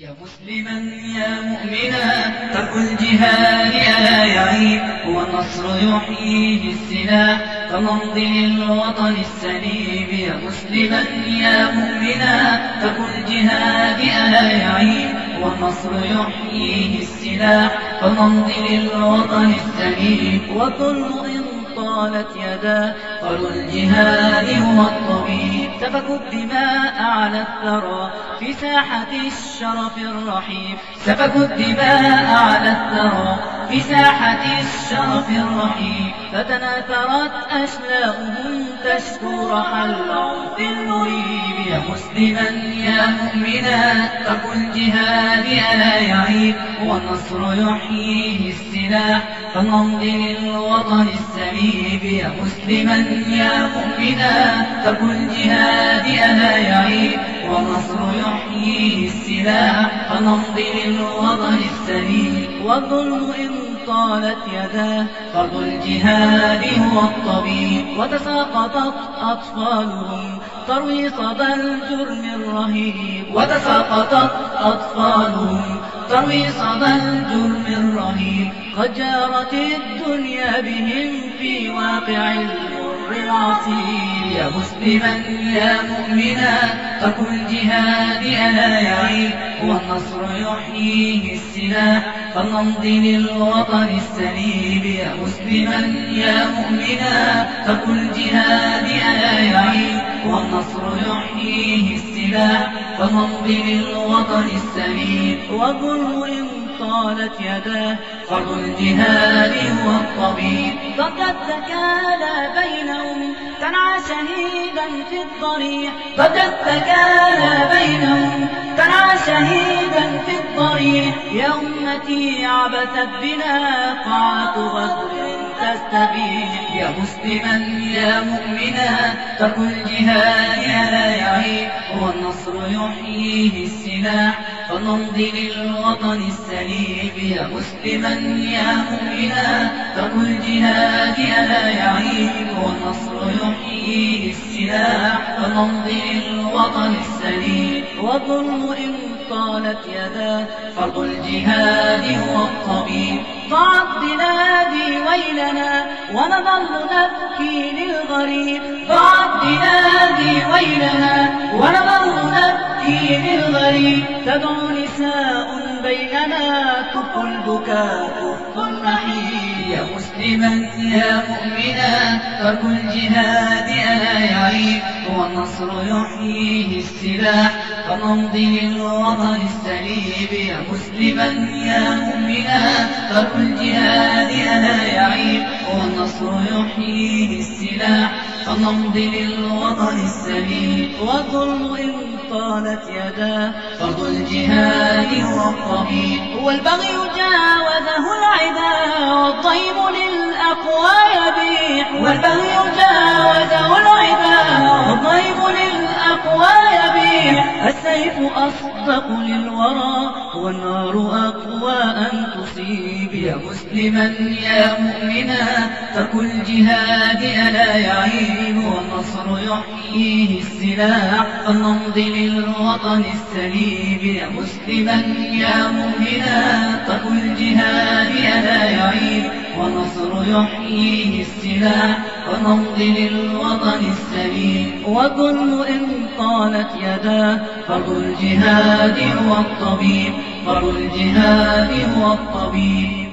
يا مسلما يا مؤمنا ترك الجهاد ألا يعيب هو النصر يحييه السلاح فمض للوطن السليم يا مسلما يا مؤمنا ترك الجهاد ألا يعيب هو النصر يحييه السلاح فمض للوطن السليم وكل إن طالت يداه قالوا الجهاد هو الطبيب. سفكوا الدماء على الثرى في ساحة الشرف الرحيم. سفكوا الدماء على الثرى في ساحة الشرف الرحيم. فتناثرت أشلاؤهم تشكو رحى العنف المريب. يا مسلما يا مؤمنا ترك الجهاد ألا يعيب. والنصر يحييه السلاح. فنمضي للوطن السليب يا مسلما يا مؤمنا ترك الجهاد ألا يعيب والنصر يحييه السلاح فنمضي للوطن السليم والظلم إن طالت يداه فرض الجهاد هو الطبيب. وتساقطت أطفالهم تروي صدى الجرم الرهيب وتساقطت أطفالهم تروي صدى الجرم الرهيب قد جارت الدنيا بهم في واقع المر العصيب. يا مسلما يا مؤمنا ترك الجهاد ألا يعيب. والنصر يحييه السلاح. فلنمضي للوطن السليم يا مسلما يا مؤمنا ترك الجهاد ألا يعيب والنصر يحييه السلاح. فنمضي للوطن السليم إن طالت يداه فرض الجهاد هو الطبيب. فقد تكالى بينهم تنعى شهيدا في الضريح فقد تكالى بينهم تنعى شهيدا في الضريح يا أمتي عبثت بنا قاعة غدر تستبيح يا مسلما يا مؤمنا ترك الجهاد ألا يعيب والنصر يحييه السلاح. فنمضي للوطن السليم يا مسلما يا مؤمنا ترك الجهاد ألا يعيب والنصر يحييه السلاح. فنمضي للوطن السليم والظلم إن طالت يداه فرض الجهاد هو الطبيب. ضاعت بلادي ويلنا ونظل نبكي للغريب. ضاعت بلادي ويلنا ونظل نبكي للغريب. تدعو نساء بيننا كف البكاء كف النحيب يا مسلما يا مؤمنا ترك الجهاد ألا يعيب. والنصر يحييه السلاح فنمضي للوطن السليب. يا مسلما يا مؤمنا ترك الجهاد ألا يعيب. والنصر يحييه السلاح فنمضي للوطن السليم والظلم إن طالت يداه فرض الجهاد هو الطبيب والبغي جاوزه العدا والطيب للأقوى يبيح. والبغي جاوزه العدا والطيب للأقوى يبيح. السيف أصدق للورى والنار أقوى أن تصيب. يا مسلما يا مؤمنا ترك الجهاد ألا يعيب والنصر يحييه السلاح. فلنمضي للوطن السليم. يا مسلما يا مؤمنا ترك الجهاد ألا يعيب والنصر يحييه السلاح. ونمضي للوطن السليم. وكل إن طالت يداه فرض الجهاد هو الطبيب فرض الجهاد هو الطبيب.